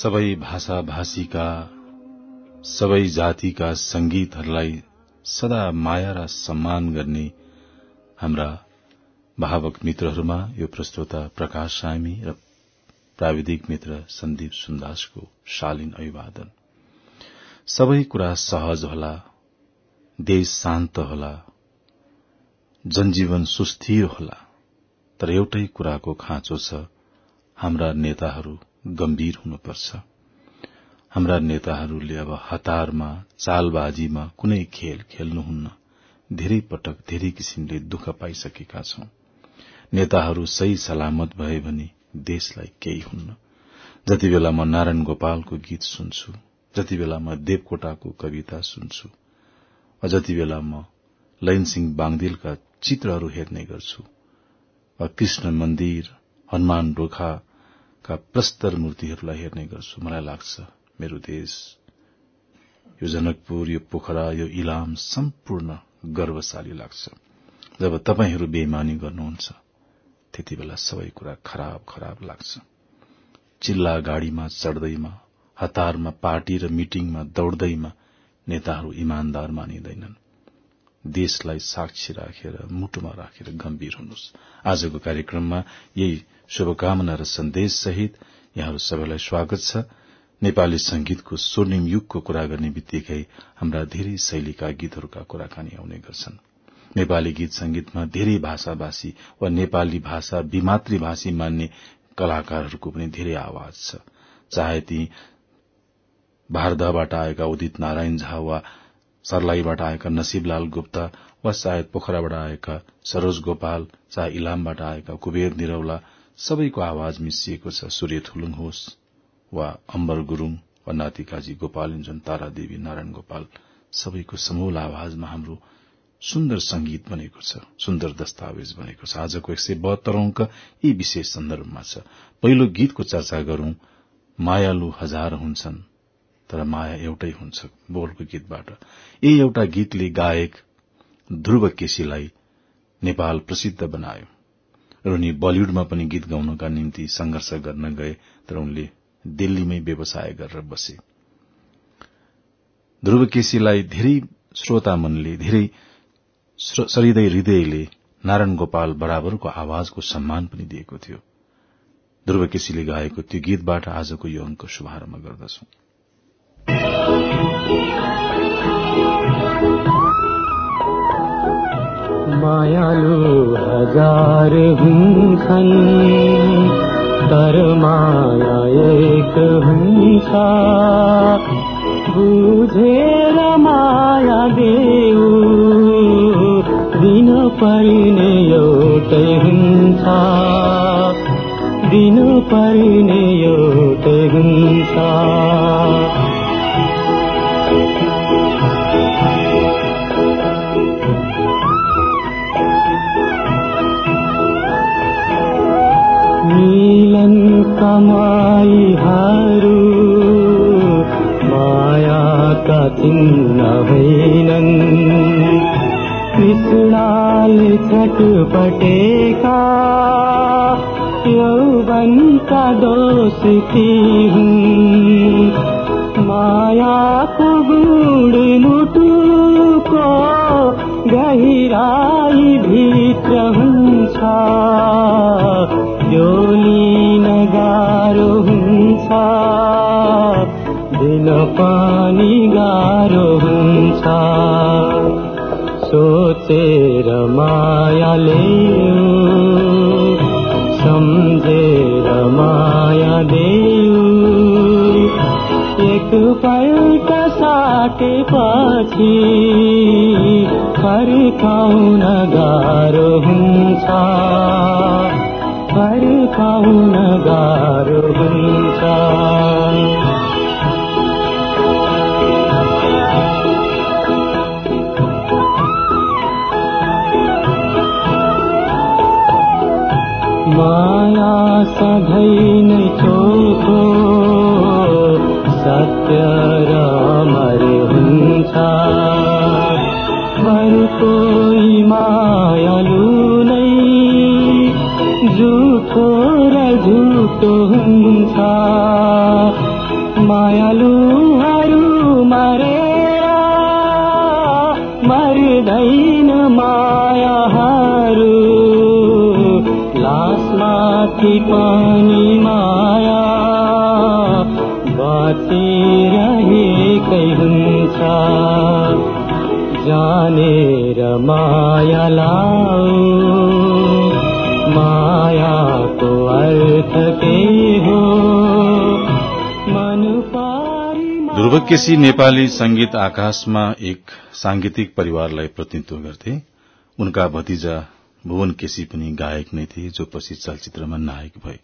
सबै भाषा भाषीका सबै जातिका संगीतहरूलाई सदा माया र सम्मान गर्ने हाम्रा भावक मित्रहरूमा यो प्रस्तोता प्रकाश सामी र प्राविधिक मित्र सन्दीप सुन्दासको शालीन अभिवादन। सबै कुरा सहज होला। देश शान्त होला जनजीवन सुस्थिर होला। तर एउटै कुराको खाँचो छ हाम्रा नेताहरू गम्भीर हुनुपर्छ। हाम्रा नेताहरूले अब हतारमा चालबाजीमा कुनै खेल खेल्नुहुन्न। धेरै पटक धेरै किसिमले दुःख पाइसकेका छौं। नेताहरू सही सलामत भए भने देशलाई केही हुन्न। जति बेला म नारायण गोपालको गीत सुन्छु जति बेला म देवकोटाको कविता सुन्छु जति बेला म लैनसिंह बाङदिलका चित्रहरू हेर्ने गर्छु कृष्ण मन्दिर हनुमान ढोखाका प्रस्तर मूर्तिहरूलाई हेर्ने गर्छु। मलाई लाग्छ मेरो देश यो जनकपुर यो पोखरा यो इलाम सम्पूर्ण गर्वशाली लाग्छ। जब तपाईँहरू बेमानी गर्नुहुन्छ त्यति बेला सबै कुरा खराब खराब लाग्छ। चिल्ला गाड़ीमा चढ़दैमा हतारमा पार्टी र मिटिङमा दौड़दैमा नेताहरू इमान्दार मानिँदैनन् देशलाई साक्षी राखेर मुटुमा राखेर गम्भीर हुनुहोस्। आजको कार्यक्रममा यही शुभकामना र सन्देश सहित यहाँहरू सबैलाई स्वागत छ। नेपाली संगीतको स्वर्णिम युगको कुरा गर्ने बित्तिकै हाम्रा धेरै शैलीका गीतहरूका कुराकानी आउने गर्छन्। नेपाली गीत संगीतमा धेरै भाषाभाषी वा नेपाली भाषा विमातृभाषी मान्ने कलाकारहरूको पनि धेरै आवाज छ। चाहे ती भारदाबाट आएका उदित नारायण झा वा सर्लाईबाट आएका नसीबलाल गुप्ता वा सायद पोखराबाट आएका सरोज गोपाल चाहे इलामबाट आएका कुबेर निरौला सबैको आवाज मिसिएको छ सूर्य थुलुङ होस् वा अम्बर गुरूङ वा नातिकाजी गोपाल इन्जन तारा देवी नारायण गोपाल। सबैको समूल आवाजमा हाम्रो सुन्दर संगीत बनेको छ सुन्दर दस्तावेज बनेको छ। आजको एक सय बहत्तर अंक यी विशेष सन्दर्भमा छ। पहिलो गीतको चर्चा गरौं। मायालु हजार हुन्छन्। तर माया एउटै हुन्छ बोलको गीतबाट। यही एउटा गीतले गायक ध्रुव केसीलाई नेपाल प्रसिद्ध बनायो र उनी बलिउडमा पनि गीत गाउनका निम्ति संघर्ष गर्न गए तर उनले दिल्लीमै व्यवसाय गरेर बसे। ध्रुव केसीलाई धेरै श्रोता मनले धेरै सरिदय हृदयले नारायण गोपाल बराबरको आवाजको सम्मान पनि दिएको थियो। ध्रुव केसीले गाएको त्यो गीतबाट आजको यो अंक शुभारम्भ गर्दछौं। मायालु हजार हुन्छन् तर माया एक हुन्छ बुझेर माया देऊ दिन पर्ने एउटै हुन्छ दिन पर्ने मायाका चिन्ह होइनन् कृष्णले छटपटेका यौवनका दोष मायाको सोचेर मायाले सम्झेर माया देऊ। एक पल्ट साटेपछि फर्काउन गाह्रो हुन्छ फर्काउन गाह्रो हुन्छ माया सधैँ नै चोखो सत्य र अमर हुन्छ। कोही मायालु नै झुठो र झुटो हुन्छ। मायालुहरू पानी माया बाँचिरहेकै हुन्छ जानेर माया लाऊ मायाको अर्थ के हो। ध्रुव केसी नेपाली संगीत आकाशमा एक सांगीतिक परिवारलाई प्रतिनिधित्व गर्थे। उनका भतिजा भुवन केसी पनि गायक नै थिए जो पछि चलचित्रमा नायक भए।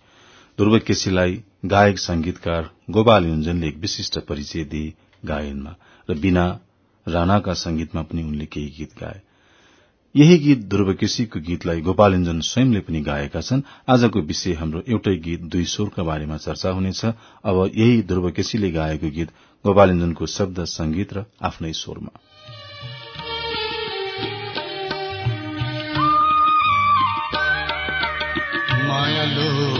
ध्रुव केसीलाई गायक संगीतकार गोपाल युञ्जनले एक विशिष्ट परिचय दिए गायनमा र बिना राणाका संगीतमा पनि उनले केही गीत गाए। यही गीत ध्रुव केसीको गीतलाई गोपालञ्जन स्वयंले पनि गाएका छन्। आजको विषय हाम्रो एउटै गीत दुई स्वरका बारेमा चर्चा हुनेछ। अब यही ध्रुव केसीले गाएको गीत गोपालञ्जनको शब्द संगीत र आफ्नै स्वरमा। मायालो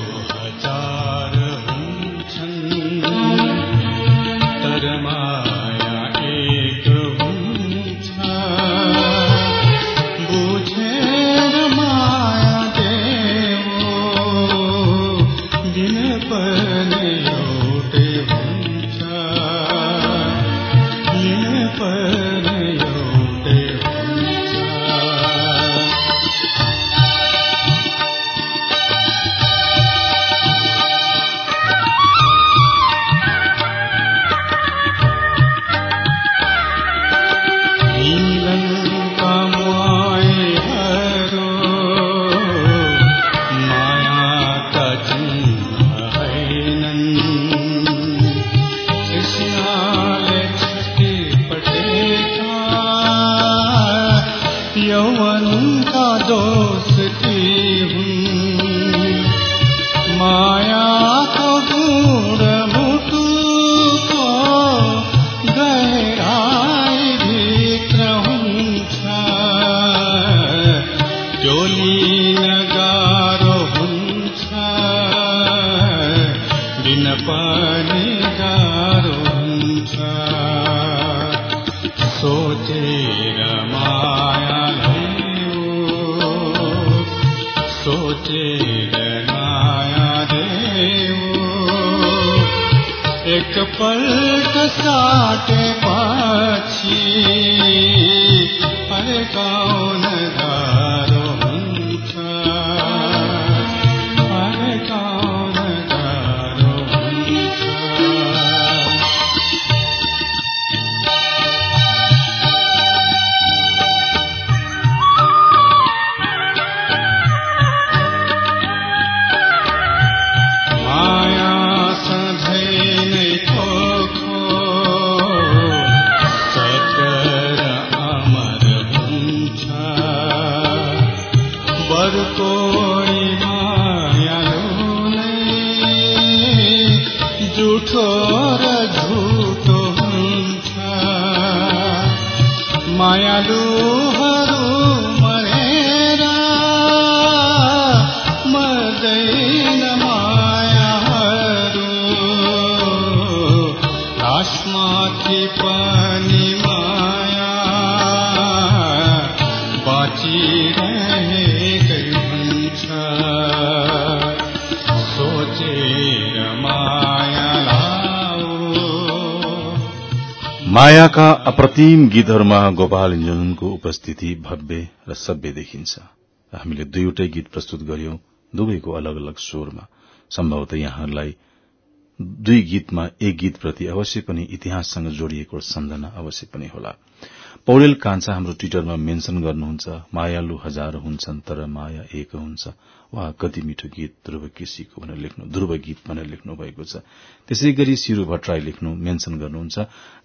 मायाका अप्रतिम गीतहरूमा गोपाल इन्जनको उपस्थिति भव्य र सभ्य देखिन्छ। हामीले दुईवटै गीत प्रस्तुत गर्यौं दुवैको अलग अलग स्वरमा। सम्भवतः यहाँहरूलाई दुई गीतमा एक गीतप्रति अवश्य पनि इतिहाससँग जोडिएको सम्झना अवश्य पनि होला। पौडेल कान्छा हाम्रो ट्विटरमा मेन्शन गर्नुहुन्छ मायालु हजार हुन्छन् तर माया एक हुन्छ। वा कति मिठो गीत ध्रुव केसीको भनेर लेख्नु ध्रुव गीत भनेर लेख्नु भएको छ। त्यसै गरी शिरू भट्टराई लेख्नु मेन्शन गर्नुहुन्छ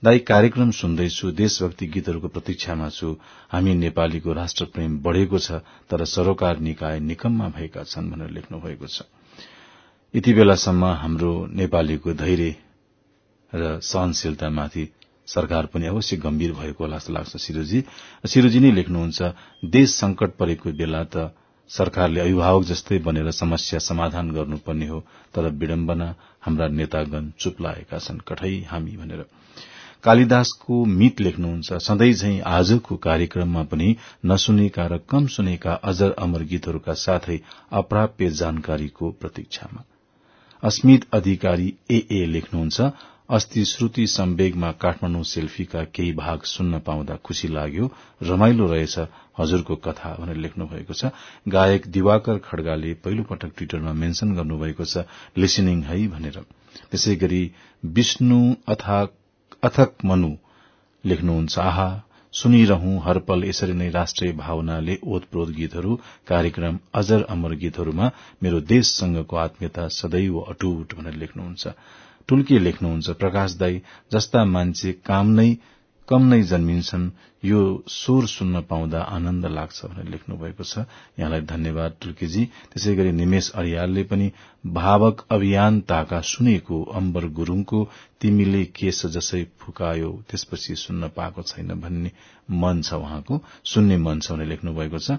दाई कार्यक्रम सुन्दैछु देशभक्ति गीतहरूको प्रतीक्षामा छु। हामी नेपालीको राष्ट्रप्रेम बढ़ेको छ तर सरोकार निकाय निकममा भएका छन् भनेर लेख्नु भएको छ। यति बेलासम्म हाम्रो नेपालीको धैर्य र सहनशीलतामाथि सरकार पनि अवश्य गम्भीर भएको होला जस्तो लाग्छ सिरोजी सिरोजी नै लेख्नुहुन्छ देश संकट परेको बेला त सरकारले अभिभावक जस्तै बनेर समस्या समाधान गर्नुपर्ने हो तर विडम्बना हाम्रा नेतागण चुप लागेका छन् कठै हामी भनेर। कालिदासको मित लेख्नुहुन्छ सधैँ झै आजको कार्यक्रममा पनि नसुनेका र कम सुनेका अजर अमर गीतहरूका साथै अप्राप्य जानकारीको प्रतीक्षामा। अस्मित अधिकारी ए लेख्नुहुन्छ। अस्ति श्रुति सम्वेगमा काठमाडौँ सेल्फीका केही भाग सुन्न पाउँदा खुशी लाग्यो। रमाइलो रहेछ हजुरको कथा भनेर लेख्नु भएको छ। गायक दिवाकर खड्गाले पहिलो पटक ट्विटरमा मेन्शन गर्नुभएको छ लिसनिङ है भनेर। त्यसै गरी विष्णु अथा अथक मनु लेख्नुहुन्छ आहा सुनिरहँ हरपल यसरी नै राष्ट्रिय भावनाले ओतप्रोत गीतहरू कार्यक्रम अजर अमर गीतहरूमा मेरो देशसँगको आत्मीयता सदैव अटूट भनेर लेख्नुहुन्छ। टुल्के लेख्नुहुन्छ प्रकाश दाई जस्ता मान्छे काम नै कम नै जन्मिन्छन् यो स्वर सुन्न पाउँदा आनन्द लाग्छ भनेर लेख्नु भएको छ। यहाँलाई धन्यवाद टुल्केजी त्यसै गरी निमेश अरियालले पनि भावक अभियानताका सुनेको अम्बर गुरूङको तिमीले केस जसै फुकायो त्यसपछि सुन्न पाएको छैन भन्ने मन छ उहाँको। सुन्ने मन छ भनेर लेख्नु भएको छ।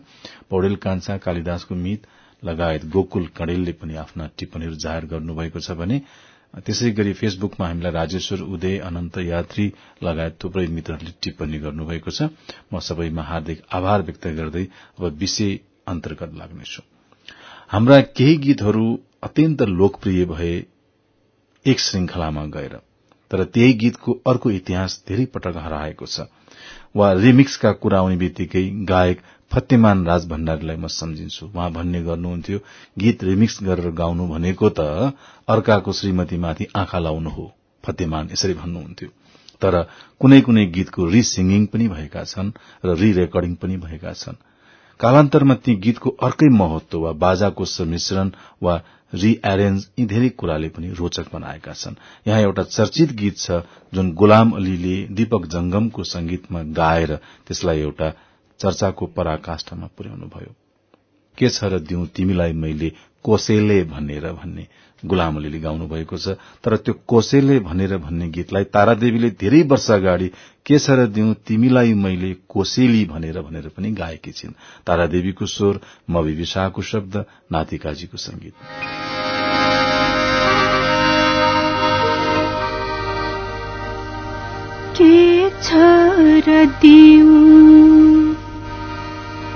पौडेल कान्छा कालिदासको मित लगायत गोकुल कणेलले पनि आफ्ना टिप्पणीहरू जाहेर गर्नुभएको छ भने त्यसै गरी फेसबुकमा हामीलाई राजेश्वर उदय अनन्त यात्री लगायत थुप्रै मित्रहरूले टिप्पणी गर्नुभएको छ। म सबैमा हार्दिक आभार व्यक्त गर्दै अब विषय अन्तर्गत लाग्नेछु। हाम्रा केही गीतहरू अत्यन्त लोकप्रिय भए एक श्रृंखलामा गएर तर त्यही गीतको अर्को इतिहास धेरै पटक हराएको छ। वा रिमिक्सका कुरा आउने बित्तिकै गायक फतेमान राज भण्डारीलाई म सम्झिन्छु। उहाँ भन्ने गर्नुहुन्थ्यो गीत रिमिक्स गरेर गाउनु भनेको त अर्काको श्रीमतीमाथि आँखा लाउनु हो फतेमान यसरी भन्नुहुन्थ्यो। तर कुनै कुनै गीतको रि सिंगिङ पनि भएका छन् र रि रेकर्डिङ पनि भएका छन्। कालान्तरमा ती गीतको अर्कै महत्व वा बाजाको सम्मिश्रण वा रिएरेन्ज यी धेरै कुराले पनि रोचक बनाएका छन्। यहाँ एउटा चर्चित गीत छ जुन गुलाम अलीले दीपक जंगमको संगीतमा गाएर त्यसलाई एउटा चर्चाको पराकाष्ठमा पुर्याउनुभयो के छ र दिउँ तिमीलाई मैले कोसेले भनेर भन्ने? गुलाम अलीले गाउनु भएको छ। तर त्यो कोसेले भनेर भन्ने गीतलाई तारादेवीले धेरै वर्ष अगाडि के छ र दिउँ तिमीलाई मैले कोसेली भनेर भनेर पनि गाएकी छिन्। तारादेवीको स्वर मवि विशाहको शब्द नातिकाजीको संगीत के छ र दिउँ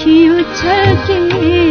पोखियो छल्केर के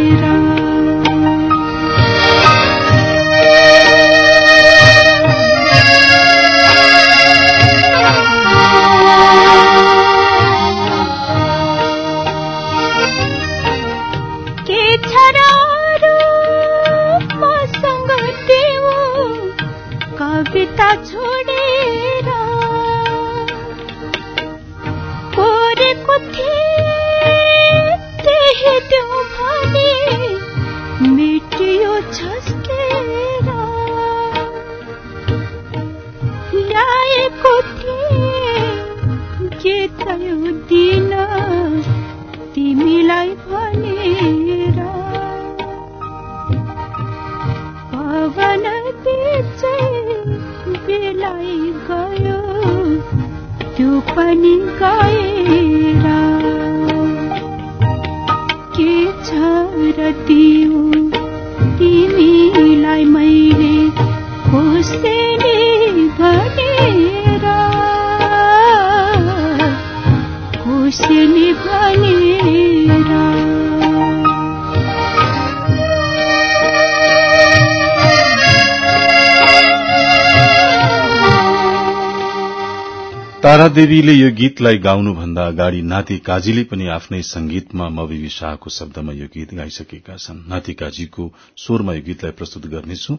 तारादेवीले यो गीतलाई गाउनुभन्दा अगाडि नाति काजीले पनि आफ्नै संगीतमा मवि शाहको शब्दमा यो गीत गाइसकेका छन्। नाति काजीको स्वरमा यो गीतलाई प्रस्तुत गर्नेछु।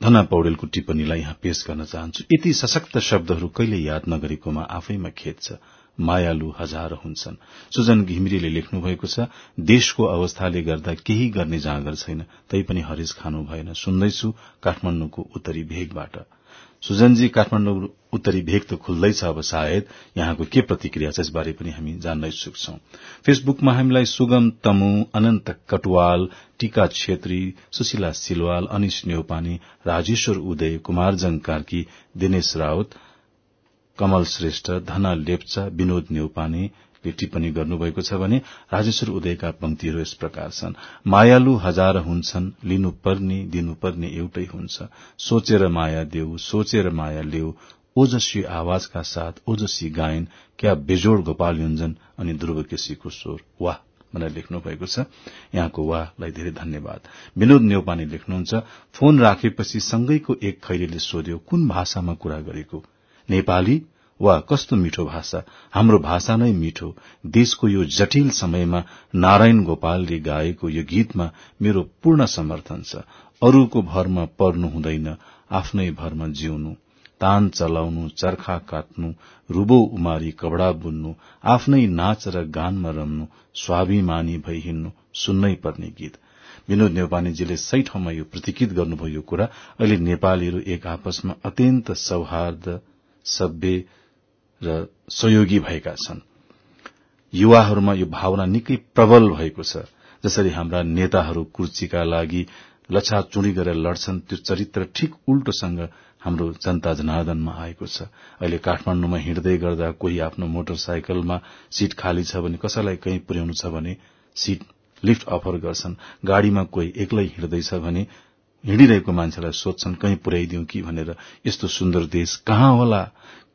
धना पौडेलको टिप्पणीलाई यहाँ पेश गर्न चाहन्छु। यति सशक्त शब्दहरू कहिले याद नगरेकोमा आफैमा खेद छ। मायालु हजार हुन्छन्। सुजन घिमिरेले लेख्नु भएको छ देशको अवस्थाले गर्दा केही गर्ने जाँगर छैन तैपनि हरेस खानु भएन। सुन्दैछु काठमाण्डुको उत्तरी भेगबाट। सुजनजी काठमाडौँ उत्तरी भेग त खुल्दैछ अब सायद। यहाँको के प्रतिक्रिया छ यसबारे पनि हामी जान्न इच्छुक छौं। फेसबुकमा हामीलाई सुगम तमु अनन्त कटवाल टीका छेत्री सुशीला सिलवाल अनिश न्यौपानी राजेश्वर उदय कुमारजङ कार्की दिनेश राउत कमल श्रेष्ठ धना लेप्चा विनोद न्यौपाने टिप्पणी गर्नुभएको छ भने राजेश्वर उदयका पंक्तिहरू यस प्रकार छन्। मायालु हजार हुन्छन् लिनुपर्ने दिनुपर्ने एउटै हुन्छ। सोचेर माया देऊ सोचेर माया ल्याऊ ओजस्वी आवाजका साथ ओजस्वी गायन क्या बेजोड गोपाल योञ्जन अनि ध्रुव केसीको स्वर। वाह भनेर लेख्नु भएको छ। यहाँको वाहलाई धेरै धन्यवाद। विनोद नेौपाने लेख्नुहुन्छ फोन राखेपछि सँगैको एक खैरेले सोध्यो कुन भाषामा कुरा गरेको? नेपाली वा कस्तो मिठो भाषा? हाम्रो भाषा नै मिठो। देशको यो जटिल समयमा नारायण गोपालले गाएको यो गीतमा मेरो पूर्ण समर्थन छ। अरूको भरमा पर्नु हुँदैन आफ्नै भरमा जिउनु। तान चलाउनु चर्खा काट्नु रुबो उमारी कपड़ा बुन्नु आफ्नै नाच र गानमा रम्नु स्वाभिमानी भई हिँड्नु सुन्नै पर्ने गीत। विनोद नेपालीजीले सही ठाउँमा यो प्रतिकित गर्नुभयो यो कुरा। अहिले नेपालीहरू एक आपसमा अत्यन्त सौहार्द सभ्य र सहयोगी भएका छन्। युवाहरूमा यो भावना निकै प्रबल भएको छ। जसरी हाम्रा नेताहरू कुर्चीका लागि लछा चुडी गरेर लड्छन् त्यो चरित्र ठिक उल्टोसँग हाम्रो जनता जनार्दनमा आएको छ। अहिले काठमाण्डुमा हिँड्दै गर्दा कोही आफ्नो मोटरसाइकलमा सीट खाली छ भने कसैलाई कहीँ पुर्याउनु छ भने सीट लिफ्ट अफर गर्छन्। गाड़ीमा कोही एक्लै हिँड्दैछ भने हिँडिरहेको मान्छेलाई सोध्छन् कहीँ पुर्याइदिउँ कि? भनेर यस्तो सुन्दर देश कहाँ होला?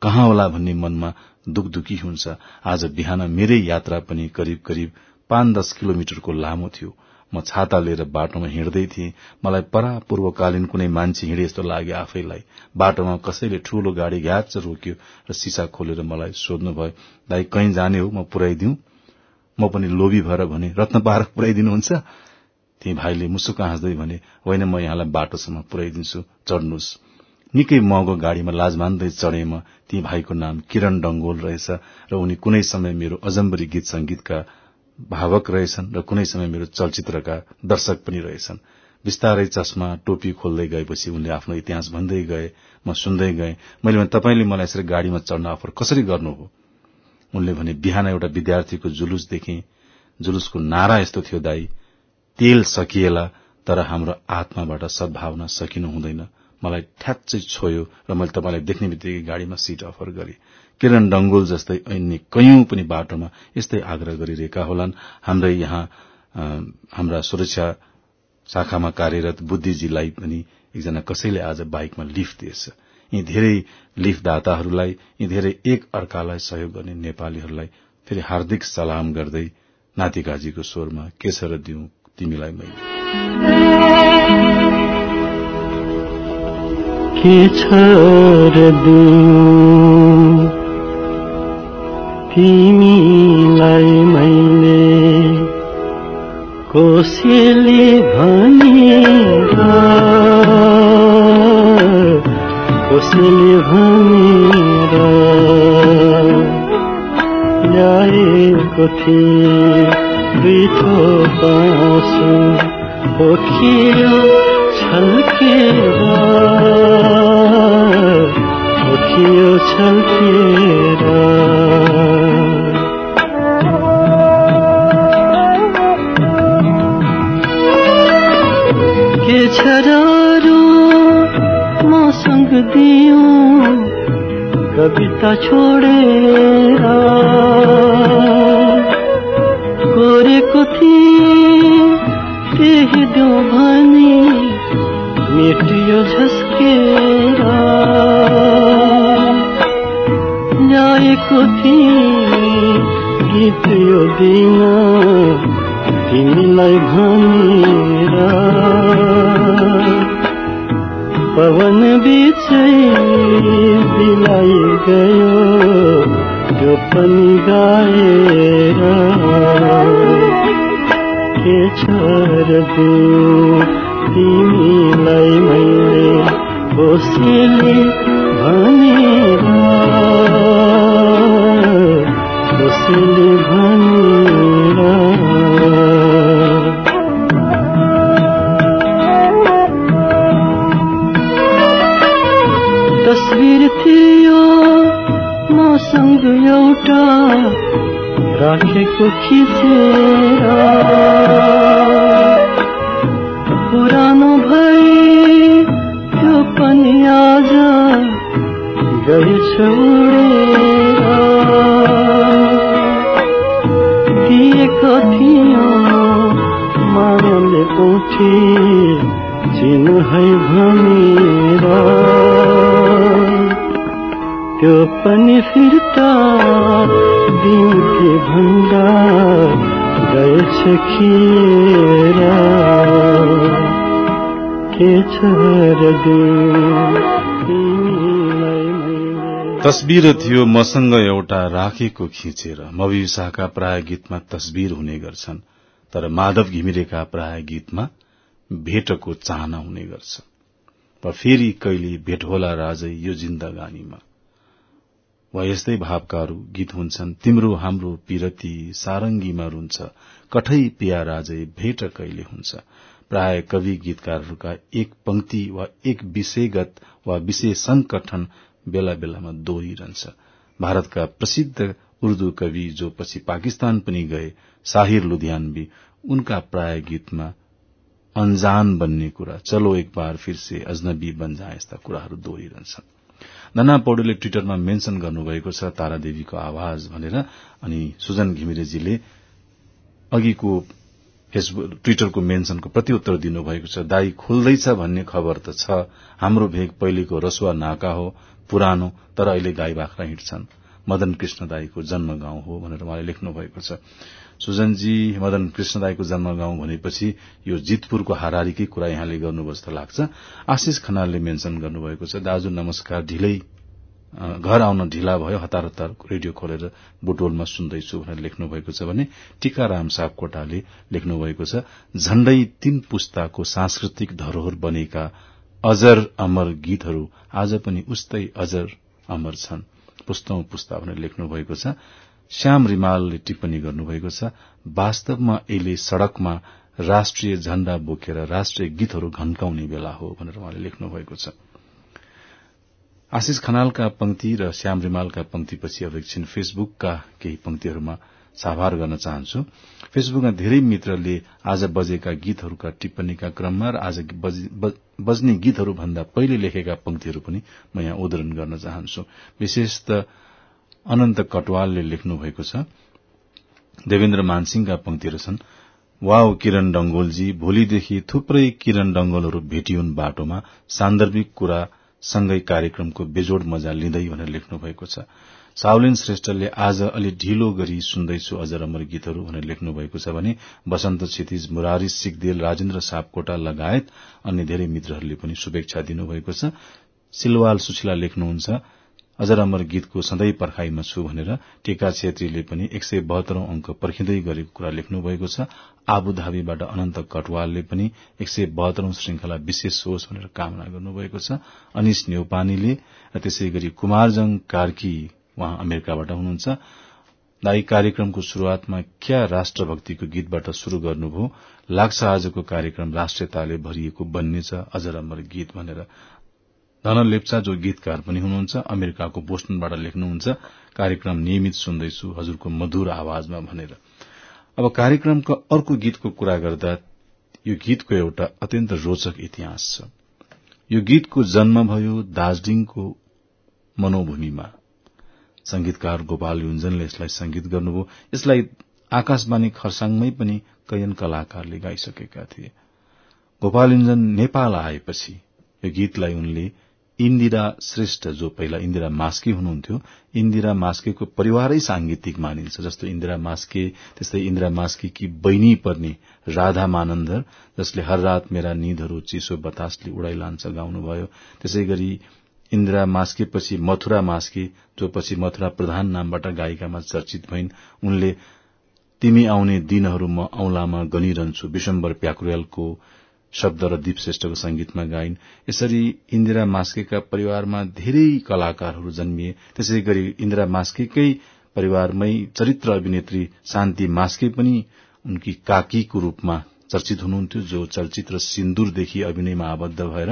कहाँ होला भन्ने मनमा दुखदुखी हुन्छ। आज बिहान मेरै यात्रा पनि करिब करिब पाँच दस किलोमिटरको लामो थियो। म छाता लिएर बाटोमा हिँड्दै थिएँ। मलाई परापूर्वकालीन कुनै मान्छे हिँडे जस्तो लाग्यो आफैलाई। बाटोमा कसैले ठूलो गाड़ी घ्याच रोक्यो र सिसा खोलेर मलाई सोध्नुभयो दाई कहीँ जाने हो? म पुर्याइदिउँ म पनि लोभी भएर भने रत्न पार्क पुर्याइदिनुहुन्छ ती भाइले मुसुक हाँस्दै भने होइन म यहाँलाई बाटोसम्म पुर्याइदिन्छु चढ्नुहोस्। निकै महँगो गाड़ीमा लाज मान्दै चढे म। ती भाइको नाम किरण डंगोल रहेछ र उनी कुनै समय मेरो अजम्बरी गीत संगीतका भावक रहेछन् र कुनै समय मेरो चलचित्रका दर्शक पनि रहेछन्। बिस्तारै चस्मा टोपी खोल्दै गएपछि उनले आफ्नो इतिहास भन्दै गए म सुन्दै गएँ। मैले भने तपाईँले मलाई यसरी गाड़ीमा चढ्न अफर कसरी गर्नुभयो उनले भने बिहान एउटा विद्यार्थीको जुलुस देखे। जुलुसको नारा यस्तो थियो दाई। तेल सकिएला तर हाम्रो आत्माबाट सद्भावना सकिनु हुँदैन। मलाई ठ्याच्चै छोयो र मैले तपाईँलाई देख्ने बित्तिकै गाड़ीमा सीट अफर गरे। किरण डंगोल जस्तै अन्य कैयौं पनि बाटोमा यस्तै आग्रह गरिरहेका होलान्। हाम्रै यहाँ हाम्रा सुरक्षा शाखामा कार्यरत बुद्धिजीलाई पनि एकजना कसैले आज बाइकमा लिफ्ट दिएछ। यी धेरै लिफ्टदाताहरूलाई यी धेरै एक अर्कालाई सहयोग गर्ने नेपालीहरूलाई फेरि हार्दिक सलाम गर्दै नातिकाजीको स्वरमा के छ र दिउँ तिमीलाई मैले। के छ र तिमीलाई मैले कोसेली भनेर कोसेली भनेर ल्याएको थिए। दुईटो बाँसु पोखियो छल्केर। पोखियो छल्केर। के छ र मसँग दियो कविता छोडेर। थिए त्यही देऊ भने मेटियो झस्केर ल्याएको थिए गीत यो दिन तिमीलाई भनेर। पवन बिचै बिलाई गयो त्यो पनि गाएर। के छ र तिमीलाई मैले कोसेली भनेर कोसेली भनेर तस्विर थियो मसँग एउटा राखेको खिचेर पुरानो भए त्यो पनि आज गएछ उडेर। दिएको थियो मानले उठी चिन्ह है भनेर त्यो पनि फिर्ता भन्दा खिएर के छ र दिउँ तिमीलाई मैले तस्बिर थियो मसँग एउटा राखेको खिचेर। मविसाका प्राय गीतमा तस्बिर हुने गर्छन् तर माधव घिमिरेका प्राय गीतमा भेटको चाहना हुने गर्छ। र फेरि कहिले भेट होला राजै यो जिन्दगानीमा। वा यस्तै भावकाहरू गीत हुन्छन्। तिम्रो हाम्रो पिरती सारंगीमा रुन्छ। कठै पिया राजै भेट कहिले हुन्छ। प्राय कवि गीतकारहरूका एक पंक्ति वा एक विषयगत वा विषय संकठन बेला बेलामा दोहोरिरहन्छ। भारतका प्रसिद्ध उर्दू कवि जो पछि पाकिस्तान पनि गए साहिर लुधियानवी उनका प्राय गीतमा अनजान बन्ने कुरा चलो एक बार फिर से अजनबी बन जाए यस्ता कुराहरू दोहोरिरहन्छन्। नाना पौडेलले ट्विटरमा मेन्शन गर्नुभएको छ तारादेवीको आवाज भनेर अनि सुजन घिमिरेजीले अघिको ट्विटरको मेन्शनको प्रत्युत्तर दिनुभएको छ दाई खुल्दैछ भन्ने खबर त छ। हाम्रो भेग पहिलेको रसुवा नाका हो पुरानो तर अहिले गाई बाख्रा हिँड्छन्। मदन कृष्ण दाईको जन्म गाउँ हो भनेर उहाँले लेख्नु भएको छ। सुजनजी मदन कृष्ण दाईको जन्म गाउँ भनेपछि यो जितपुरको हारारीकै कुरा यहाँले गर्नुभयो जस्तो लाग्छ। आशिष खनालले मेन्शन गर्नुभएको छ दाजु नमस्कार ढिलै घर आउन ढिला भयो हतार हतार रेडियो खोलेर बुटोलमा सुन्दैछु भनेर लेख्नु भएको छ भने टीकाराम सापकोटाले लेख्नु भएको छ झण्डै तीन पुस्ताको सांस्कृतिक धरोहर बनेका अजर अमर गीतहरू आज पनि उस्तै अजर अमर छन्। पुस्तौं पुस्ता भनेर लेख्नु भएको छ। श्याम रिमालले टिप्पणी गर्नुभएको छ वास्तवमा अहिले सड़कमा राष्ट्रिय झण्डा बोकेर राष्ट्रिय गीतहरू घन्काउने बेला हो भनेर उहाँले लेख्नु भएको छ। आशिष खनालका पंक्ति र श्याम रिमालका पंक्तिपछि अब एकछिन फेसबुकका केही पंक्तिहरूमा साभार गर्न चाहन्छु। फेसबुकमा धेरै मित्रले आज बजेका गीतहरूका टिप्पणीका क्रममा र आज बज्ने गीतहरू भन्दा पहिले लेखेका पंक्तिहरू पनि म यहाँ उद्धरण गर्न चाहन्छु। विशेष त अनन्त कटवालले लेख्नु भएको छ देवेन्द्र मानसिंहका पंक्तिहरू छन् वाव किरण डंगोलजी भोलिदेखि थुप्रै किरण डंगोलहरू भेटियुन् बाटोमा सान्दर्भिक कुरा सँगै कार्यक्रमको बेजोड मजा लिँदै भनेर लेख्नु भएको छ। साउलिन श्रेष्ठले आज अलि ढिलो गरी सुन्दैछु अजर अमर गीतहरू भनेर लेख्नु भएको छ भने वसन्त क्षितिज मुरारी सिगदेल राजेन्द्र सापकोटा लगायत अन्य धेरै मित्रहरूले पनि शुभेच्छा दिनुभएको छ। सिलवाल सुशीला लेख्नुहुन्छ अजर अमर गीतको सधैँ पर्खाईमा छु भनेर टेका छेत्रीले पनि एक सय बहत्तरौं अंक पर्खिँदै गरेको कुरा लेख्नु भएको छ आबुधाबीबाट अनन्त कटवालले पनि एक सय बहत्तरौं श्रृंखला विशेष होस् भनेर कामना गर्नुभएको छ। अनिश नेउपानीले र त्यसै गरी कुमारजङ कार्की उहाँ अमेरिकाबाट हुनुहुन्छ। दाई कार्यक्रमको शुरूआतमा क्या राष्ट्रभक्तिको गीतबाट शुरू गर्नुभयो? लाग्छ आजको कार्यक्रम राष्ट्रियताले भरिएको बन्नेछ अजर अमर गीत भनेर। धन लेप्चा जो गीतकार पनि हुनुहुन्छ अमेरिकाको बोस्टनबाट लेख्नुहुन्छ कार्यक्रम नियमित सुन्दैछु हजुरको मधुर आवाजमा भनेर। अब कार्यक्रमको अर्को गीतको कुरा गर्दा यो गीतको एउटा अत्यन्त रोचक इतिहास छ। यो गीतको जन्म भयो दार्जीलिङको मनोभूमिमा। संगीतकार गोपाल युञ्जनले यसलाई संगीत गर्नुभयो। यसलाई आकाशवाणी खरसाङमै पनि कैयन कलाकारले गाइसकेका थिए। गोपाल युञ्जन नेपाल आएपछि यो गीतलाई उनले इन्दिरा श्रेष्ठ जो पहिला इन्दिरा मास्के हुनुहुन्थ्यो इन्दिरा मास्केको परिवारै सांगीतिक मानिन्छ जस्तो इन्दिरा मास्के त्यस्तै इन्दिरा मास्केकी बहिनी पर्ने राधा मानन्दर जसले हर रात मेरा निदहरू चिसो बतासले उडाइ लान्छ गाउनुभयो। त्यसै गरी इन्दिरा मास्केपछि मथुरा मास्के जो पछि मथुरा प्रधान नामबाट गायिकामा चर्चित भइन्। उनले तिमी आउने दिनहरू म औंलामा गनिरहन्छु विशम्बर प्याकुरेलको शब्द र दीप श्रेष्ठको संगीतमा गाइन्। यसरी इन्दिरा मास्केका परिवारमा धेरै कलाकारहरू जन्मिए। त्यसै गरी इन्दिरा मास्केकै परिवारमै चरित्र अभिनेत्री शान्ति मास्के पनि उनकी काकीको रूपमा चर्चित हुनुहुन्थ्यो जो चलचित्र सिन्दूरदेखि अभिनयमा आबद्ध भएर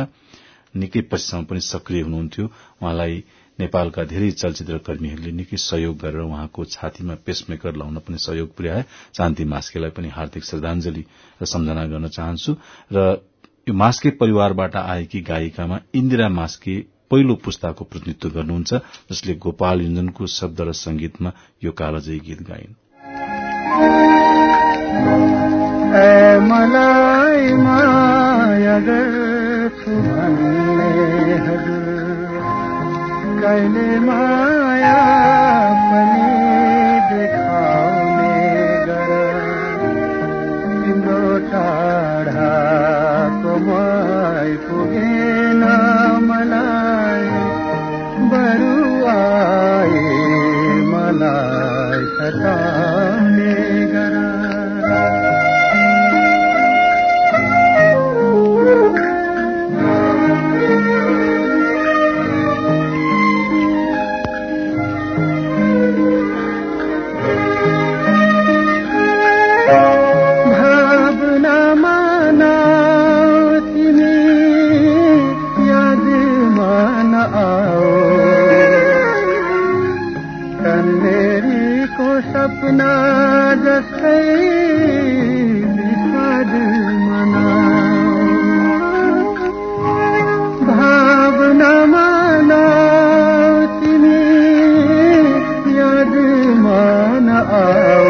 निकै पछिसम्म पनि सक्रिय हुनुहुन्थ्यो। उहाँलाई नेपालका धेरै चलचित्र कर्मीहरूले निकै सहयोग गरेर उहाँको छातीमा पेसमेकर लाउन पनि सहयोग पुर्याए। शान्ति मास्केलाई पनि हार्दिक श्रद्धांजलि र सम्झना गर्न चाहन्छु। र यो मास्के परिवारबाट आएकी गायिकामा इन्दिरा मास्के पहिलो पुस्ताको प्रतिनिधित्व गर्नुहुन्छ जसले गोपाल युञ्जनको शब्द र संगीतमा यो कालजयी गीत गाइन्। मलाई माया माया। أَنْ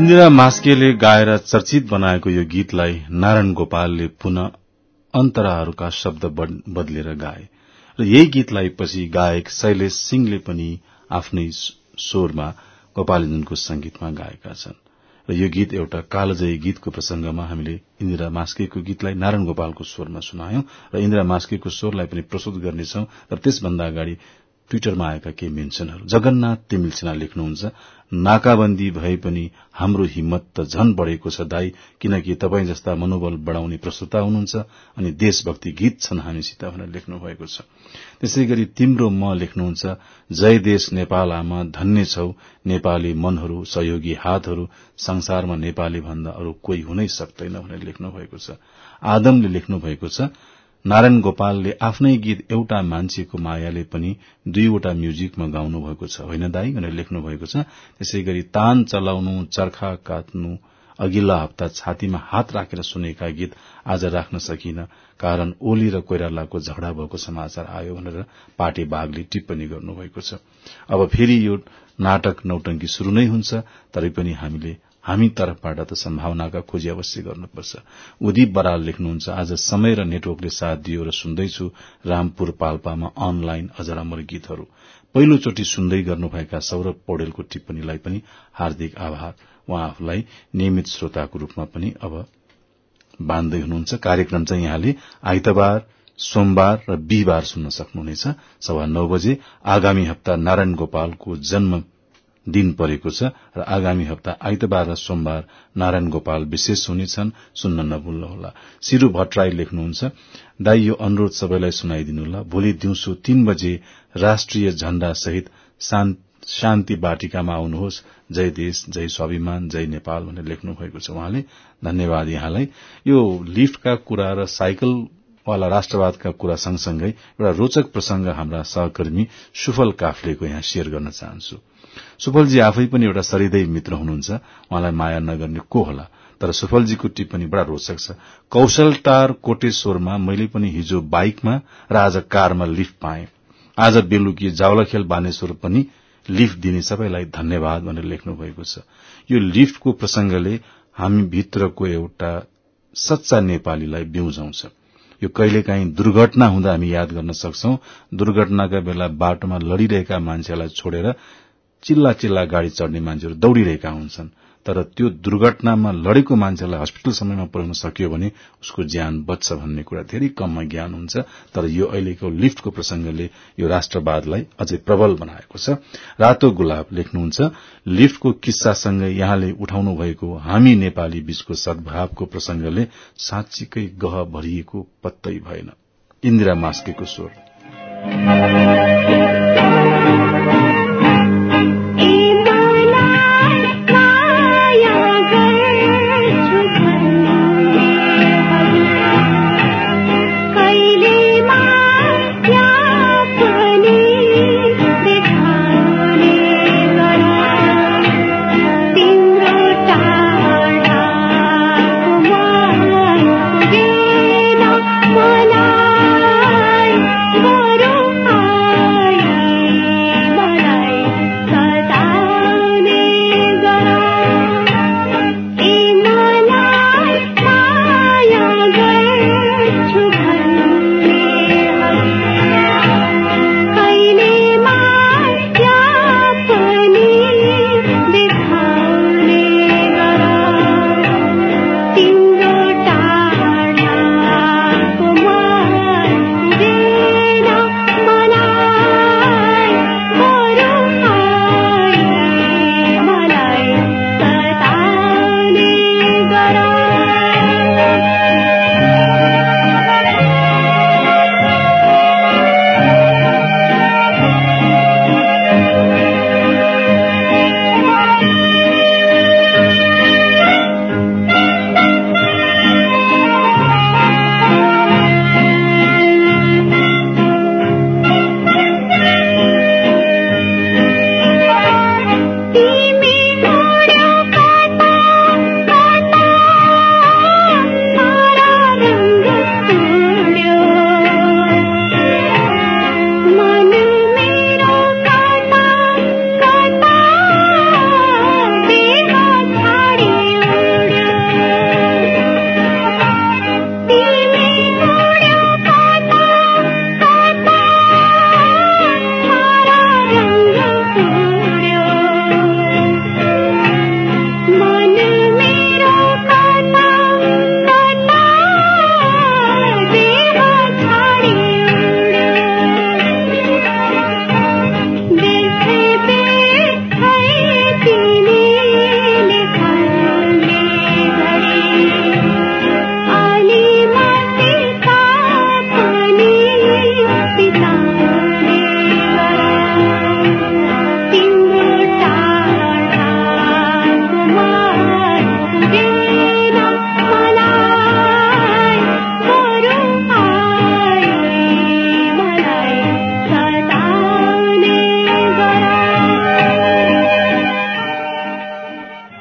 इन्दिरा मास्केले गाएर चर्चित बनाएको यो गीतलाई नारायण गोपालले पुनः अन्तराहरूका शब्द बद- बदलेर गाए। र यही गीतलाई पछि गायक शैलेश सिंहले पनि आफ्नै स्वरमा गोपालजनको संगीतमा गाएका छन्। र यो गीत एउटा कालजयी गीतको प्रसंगमा हामीले इन्दिरा मास्केको गीतलाई नारायण गोपालको स्वरमा सुनायौं र इन्दिरा मास्केको स्वरलाई पनि प्रस्तुत गर्नेछौ र त्यसभन्दा अगाडि ट्विटरमा आएका केही मेन्सनहरू। जगन्नाथ तिमिल सिन्हा लेख्नुहुन्छ। नाकाबन्दी भए पनि हाम्रो हिम्मत त झन बढ़ेको छ दाई किनकि तपाई जस्ता मनोबल बढ़ाउने प्रस्तुता हुनुहुन्छ अनि देशभक्ति गीत छन् हामीसित भनेर लेख्नु भएको छ। त्यसै गरी तिम्रो म लेख्नुहुन्छ जय देश नेपाल आमा धन्य छौ। नेपाली मनहरू सहयोगी हातहरू संसारमा नेपाली भन्दा अरू कोही हुनै सक्दैन भनेर लेख्नु भएको छ। आदमले लेख्नु भएको छ नारायण गोपालले आफ्नै गीत एउटा मान्छेको मायाले पनि दुईवटा म्युजिकमा गाउनु भएको छ। होइन दाई? भनेर लेख्नु भएको छ। त्यसै गरी तान चलाउनु चर्खा काट्नु अघिल्ला हप्ता छातीमा हात राखेर सुनेका गीत आज राख्न सकिन कारण ओली र कोइरालाको झगडा भएको समाचार आयो भनेर पाटे बागले टिप्पणी गर्नुभएको छ। अब फेरि यो नाटक नौटंकी शुरू नै हुन्छ तरै पनि हामीले हामी तर्फबाट त सम्भावनाका खोजी अवश्य गर्नुपर्छ। उदीप बराल लेख्नुहुन्छ आज समय र नेटवर्कले साथ दियो र सुन्दैछु रामपुर पाल्पामा अनलाइन अजरामर गीतहरू। पहिलोचोटि सुन्दै गर्नुभएका सौरभ पौडेलको टिप्पणीलाई पनि हार्दिक आभार। उहाँ आफूलाई नियमित श्रोताको रूपमा पनि अब बाँध्दै हुनुहुन्छ। कार्यक्रम चाहिँ यहाँले आइतबार सोमबार र बिहिबार सुन्न सक्नुहुनेछ। सभा नौ बजे आगामी हप्ता नारायण गोपालको जन्म दिन परेको छ र आगामी हप्ता आइतबार र सोमबार नारायण गोपाल विशेष हुनेछन्। सुन्न नभुल्नुहोला शिरू भट्टराई लेख्नुहुन्छ दाई यो अनुरोध सबैलाई सुनाइदिनुहोला भोलि दिउँसो तीन बजे राष्ट्रिय झण्डा सहित शान्ति बाटिकामा आउनुहोस्। जय देश जय स्वाभिमान जय नेपाल भनेर लेख्नु भएको छ उहाँले। धन्यवाद यहाँलाई। यो लिफ्टका कुरा र साइकल वाला राष्ट्रवादका कुरा सँगसँगै एउटा रोचक प्रसंग हाम्रा सहकर्मी सुफल काफ्लेको यहाँ शेयर गर्न चाहन्छु। सुफलजी आफै पनि एउटा सरिदै मित्र हुनुहुन्छ। उहाँलाई माया नगर्ने को होला? तर सुफलजीको टिप्पणी बडा रोचक छ। कौशलटार कोटेश्वरमा मैले पनि हिजो बाइकमा र आज कारमा लिफ्ट पाएँ। आज बेलुकी जावलाखेल बानेश्वर पनि लिफ्ट दिने सबैलाई धन्यवाद भनेर लेख्नु भएको छ। यो लिफ्टको प्रसंगले हामी भित्रको एउटा सच्चा नेपालीलाई बिउजाउँछ यो कहिलेकाहीँ दुर्घटना हुँदा हामी याद गर्न सक्छौं। दुर्घटनाका बेला बाटोमा लड़िरहेका मान्छेलाई छोडेर चिल्ला चिल्ला गाड़ी चढ़ने मान्छेहरू दौड़िरहेका हुन्छन्। तर त्यो दुर्घटनामा लडेको मान्छेलाई हस्पिटल समयमा पुर्याउन सकियो भने उसको ज्यान बच्छ भन्ने कुरा धेरै कममा ज्ञान हुन्छ। तर यो अहिलेको लिफ्टको प्रसंगले यो राष्ट्रवादलाई अझै प्रबल बनाएको छ। रातो गुलाब लेख्नुहुन्छ लिफ्टको किस्सासँगै यहाँले उठाउनु भएको हामी नेपाली बीचको सद्भावको प्रसंगले साँच्चीकै गह भरिएको पत्तै भएन। इन्दिरा मास्केको स्वर।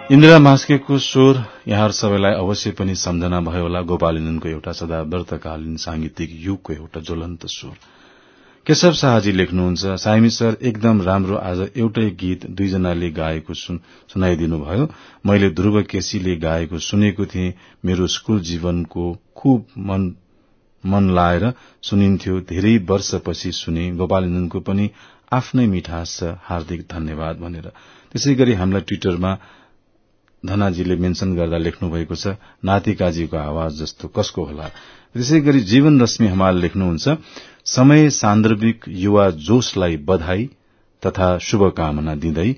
इन्दिरा मास्केको स्वर यहाँ सबैलाई अवश्य पनि सम्झना भयो होला। गोपालिनको एउटा सदाव्रतकालीन सांगीतिक युगको एउटा ज्वलन्त स्वर। केशव शाहजी लेख्नुहुन्छ साइमी सर एकदम राम्रो आज एउटै गीत दुईजनाले गाएको सुनाइदिनु भयो। मैले ध्रुव केसीले गाएको सुनेको थिएँ। मेरो स्कूल जीवनको खुब मन मन लाएर सुनिन्थ्यो। धेरै वर्षपछि सुने। गोपालिनको पनि आफ्नै मिठास छ हार्दिक धन्यवाद भनेर। त्यसै गरी हामीलाई ट्विटरमा धनाजीले मेन्शन गर्दा लेख्नु भएको छ नातिकाजीको आवाज जस्तो कसको होला? त्यसै गरी जीवन रश्मि हमाल लेख्नुहुन्छ समय सान्दर्भिक युवा जोशलाई बधाई तथा शुभकामना दिँदै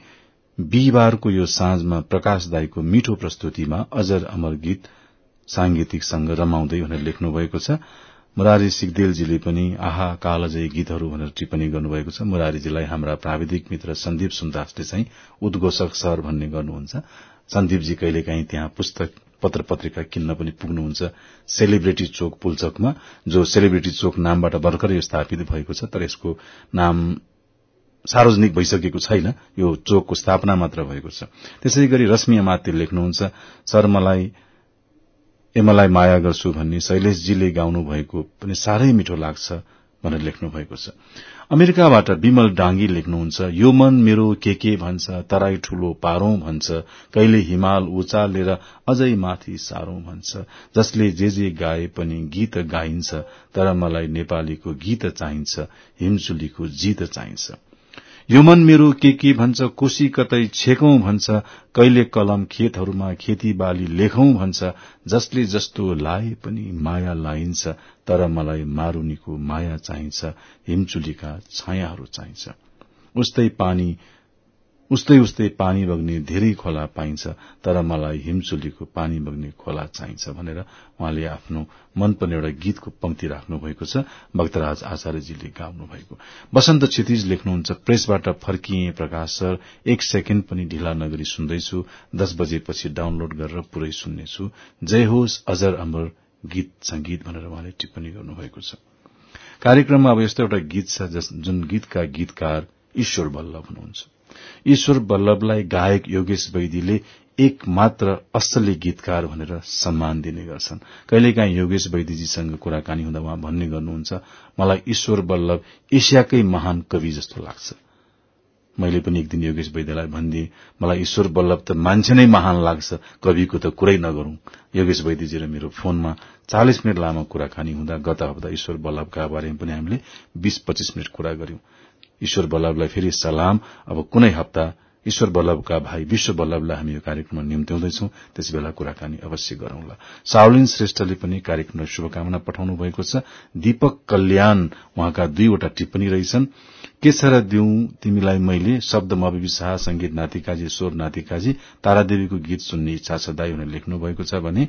बिहिबारको यो साँझमा प्रकाश दाईको मिठो प्रस्तुतिमा अजर अमर गीत सांगीतिक संग रमाउँदै भनेर लेख्नु भएको छ। मुरारी सिगदेलजीले पनि आहा कालजय गीतहरू भनेर टिप्पणी गर्नुभएको छ। मुरारीजीलाई हाम्रा प्राविधिक मित्र सन्दीप सुन्दासले चाहिँ उद्घोषक सर भन्ने गर्नुहुन्छ। सन्दीपजी कहिलेकाहीँ त्यहाँ पुस्तक पत्र पत्रिका किन्न पनि पुग्नुहुन्छ। सेलिब्रेटी चोक पुल्चकमा जो सेलिब्रेटी चोक नामबाट भर्खरै स्थापित भएको छ तर यसको नाम सार्वजनिक भइसकेको छैन यो चोकको स्थापना मात्र भएको छ। त्यसै गरी रश्मि अमात्य लेख्नुहुन्छ सर मलाई एमलाई माया गर्छु भन्ने शैलेशजीले गाउनु भएको पनि साह्रै मिठो लाग्छ। भनेर लेख्नु भएको छ। अमेरिकाबाट विमल डाङ्गी लेख्नुहुन्छ यो मन मेरो के के भन्छ? तराई ठूलो पारौं भन्छ। कहिले हिमाल उचालेर अझै माथि सारौं भन्छ। जसले जे जे गाए पनि गीत गाइन्छ तर मलाई नेपालीको गीत चाहिन्छ हिमचुलीको जीत चाहिन्छ। यो मेरो के के भन्छ कोशी कतै छेकौं भन्छ कहिले कलम खेतहरूमा खेती बाली लेखौं भन्छ जसले जस्तो लाए पनि माया लाइन्छ तर मलाई मारुनीको माया चाहिन्छ हिमचुलीका छायाहरू चाहिन्छ। उस्तै पानी उस्तै उस्तै पानी बग्ने धेरै खोला पाइन्छ तर मलाई हिमचुलीको पानी बग्ने खोला चाहिन्छ भनेर उहाँले आफ्नो मनपर्ने एउटा गीतको पंक्ति राख्नु भएको छ। भक्तराज आचार्यजीले गाउनु भएको वसन्त क्षितिज लेख्नुहुन्छ प्रेसबाट फर्किए प्रकाश सर एक सेकेण्ड पनि ढिला नगरी सुन्दैछु दस बजेपछि डाउनलोड गरेर पुरै सुन्नेछु। जय होस् अजर अमर गीत संगीत भनेर उहाँले टिप्पणी गर्नुभएको छ। कार्यक्रममा अब यस्तो एउटा गीत छ जुन गीतका गीतकार ईश्वर बल्लभ हुनुहुन्छ। ईश्वर बल्लभलाई गायक योगेश वैदीले एक मात्र असली गीतकार भनेर सम्मान दिने गर्छन्। कहिलेकाहीँ योगेश वैदीजीसँग कुराकानी हुँदा उहाँ भन्ने गर्नुहुन्छ मलाई ईश्वर बल्लभ एसियाकै महान कवि जस्तो लाग्छ। मैले पनि एक दिन योगेश वैद्यलाई भनिदिए मलाई ईश्वर बल्लभ त मान्छे नै महान लाग्छ कविको त कुरै नगरौं। योगेश वैद्यजी र मेरो फोनमा चालिस मिनट लामो कुराकानी हुँदा गत हप्ता ईश्वर बल्लभका बारेमा पनि हामीले बीस पच्चीस मिनट कुरा गर्यौं ईश्वर बल्लभलाई फेरि सलाम। अब कुनै हप्ता ईश्वर बल्लभका भाइ विश्व बल्लभलाई हामी यो कार्यक्रममा निम्त्याउँदैछौ। त्यस बेला कुराकानी अवश्य गरौंला। साउलिन श्रेष्ठले पनि कार्यक्रमलाई शुभकामना पठाउनु भएको छ। दीपक कल्याण उहाँका दुईवटा टिप्पणी रहेछन्। के छ र दिउ? तिमीलाई मैले शब्द मविबी शाह संगीत नातिकाजी स्वर नातिकाजी तारादेवीको गीत सुन्ने इच्छा छ दाई भनेर लेख्नु भएको छ भने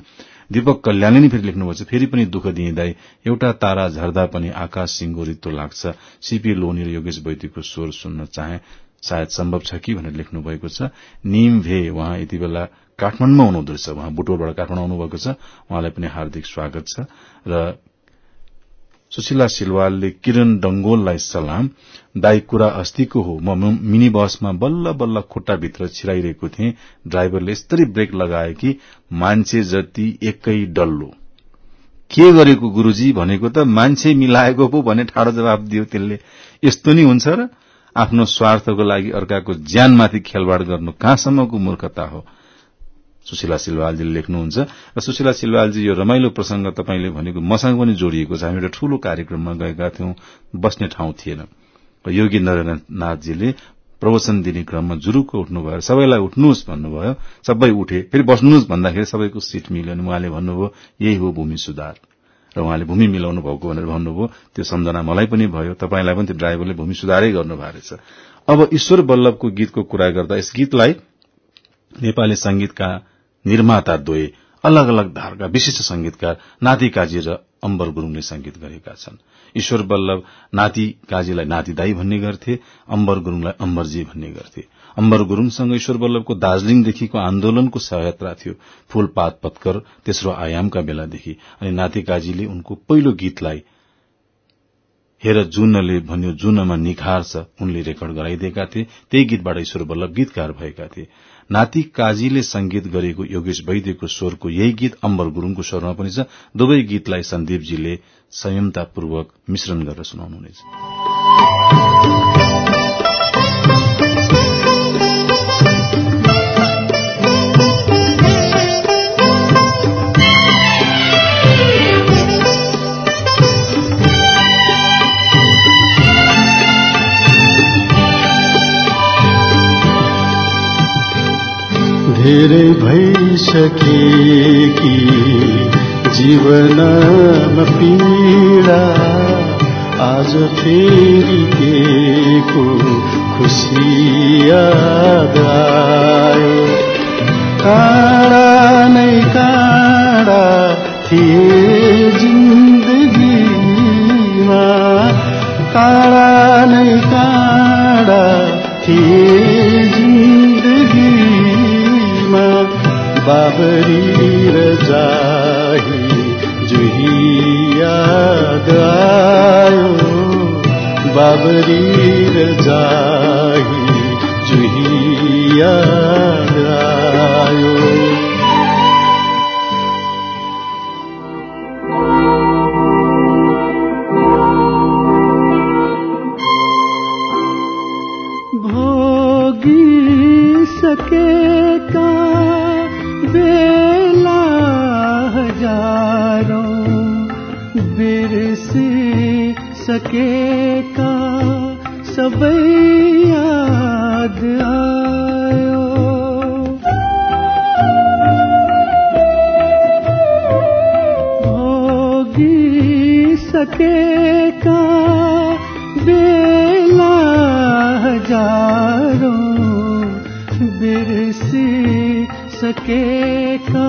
दीपक कल्याणले नै फेरि लेख्नुभएको छ। फेरि पनि दुःख दिए दाई। एउटा तारा झर्दा पनि आकाश सिंगोरितो लाग्छ। सीपी लोनी र योगेश वैद्यको स्वर सुन्न चाहे। सायद सम्भव छ कि भनेर लेख्नु भएको छ। निम भे उहाँ यति बेला काठमाडौँमा हुनुहुँदो रहेछ। उहाँ बुटोलबाट काठमाडौँ आउनुभएको छ। उहाँलाई पनि हार्दिक स्वागत छ। र सुशीला सिलवालले किरण डंगोललाई सलाम। दाई कुरा अस्तिको हो। म मिनी बसमा बल्ल बल्ल खुट्टाभित्र छिराइरहेको थिएँ। ड्राइभरले यस्तरी ब्रेक लगाए कि मान्छे जति एकै डल्लो। के गरेको गुरूजी भनेको त मान्छे मिलाएको पो भने ठाडो जवाब दियो त्यसले। यस्तो नि हुन्छ र? आफ्नो स्वार्थको लागि अर्काको ज्यानमाथि खेलवाड़ गर्नु कहाँसम्मको मूर्खता हो? सुशीला सिलवालजीले लेख्नुहुन्छ। र सुशीला सिलवालजी यो रमाइलो प्रसंग तपाईँले भनेको मसँग पनि जोडिएको छ। हामी एउटा ठूलो कार्यक्रममा गएका थियौं बस्ने ठाउँ थिएन। योगी नरेन्द्रनाथजीले प्रवचन दिने क्रममा जुरुक्क उठ्नुभयो। सबैलाई उठ्नुहोस् भन्नुभयो। सबै उठे फेरि बस्नुहोस् भन्दाखेरि सबैको सिट मिल्यो। अनि उहाँले भन्नुभयो यही हो भूमि सुधार। र उहाँले भूमि मिलाउनु भएको भनेर भन्नुभयो। त्यो सम्झना मलाई पनि भयो। तपाईँलाई पनि त्यो ड्राइभरले भूमि सुधारै गर्नुभएको रहेछ। अब ईश्वर बल्लभको गीतको कुरा गर्दा यस गीतलाई नेपाली संगीतका निर्माता द्वय अलग अलग धारका विशिष्ट संगीतकार नाति काजी र अम्बर गुरूङले संगीत गरेका छन्। ईश्वर बल्लभ नाति काजीलाई नाति दाई भन्ने गर्थे अम्बर गुरूङलाई अम्बरजी भन्ने गर्थे। अम्बर गुरूङसँग ईश्वर बल्लभको दार्जीलिङदेखिको आन्दोलनको सहयात्रा थियो। फूलपात पत्कर तेस्रो आयामका बेलादेखि। अनि नाति काजीले उनको पहिलो गीतलाई हेर जुनले भन्यो जुनमा निखार छ। उनले रेकर्ड गराइदिएका थिए। त्यही गीतबाट ईश्वर बल्लभ गीतकार भएका थिए। नाति काजीले संगीत गरेको योगेश वैद्यको स्वरको यही गीत अम्बर गुरूङको स्वरमा पनि छ। दुवै गीतलाई सन्दीपजीले संयमतापूर्वक मिश्रण गरेर सुनाउनुहुनेछ। धेरै भइसके कि जीवनमा पीडा। आज फेरि के को खुसी याद आयो काँडा नै काँडा थिए जिन्दगीमा काँडा बाबरी र जाही जुही याद आयो बाबरी जाही जुही सकेका सबै याद आयो। भोगी सकेका बेला हजारों बिरसी सकेका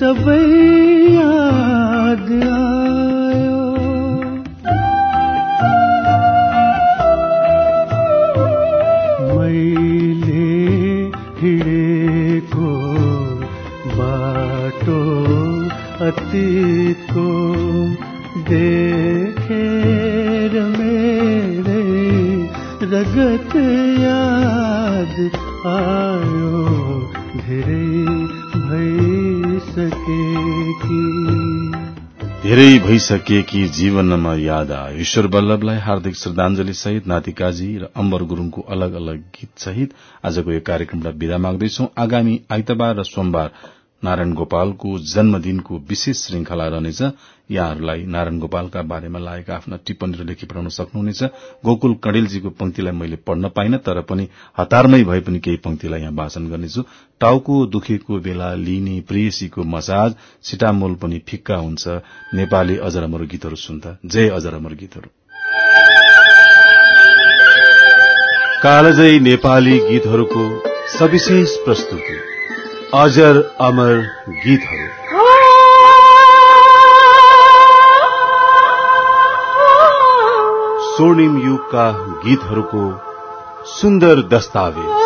सबै भइसकेकी जीवनमा याद आयो। ईश्वर बल्लभलाई हार्दिक श्रद्धांजलि सहित नातिकाजी र अम्बर गुरूङको अलग अलग गीत सहित आजको यो कार्यक्रमलाई विदा माग्दैछौ। आगामी आइतबार र सोमबार नारायण गोपालको जन्मदिनको विशेष श्रृंखला रहनेछ। यहाँहरूलाई नारायण गोपालका बारेमा लागेका आफ्ना टिप्पणीहरू लेखी पठाउन सक्नुहुनेछ। गोकुल कणेलजीको पंक्तिलाई मैले पढ्न पाइन तर पनि हतारमै भए पनि केही पंक्तिलाई यहाँ वाचन गर्नेछु। टाउको दुखेको बेला लिने प्रेयसीको मसाज सिटामोल पनि फिक्का हुन्छ। नेपाली अजरमर गीतहरू सुन्दा। जय अजरमर गीतहरू। कालजै नेपाली गीतहरूको सविशेष प्रस्तुति। अजर अमर गीतहरू स्वर्णिम युग का गीतर को सुंदर दस्तावेज़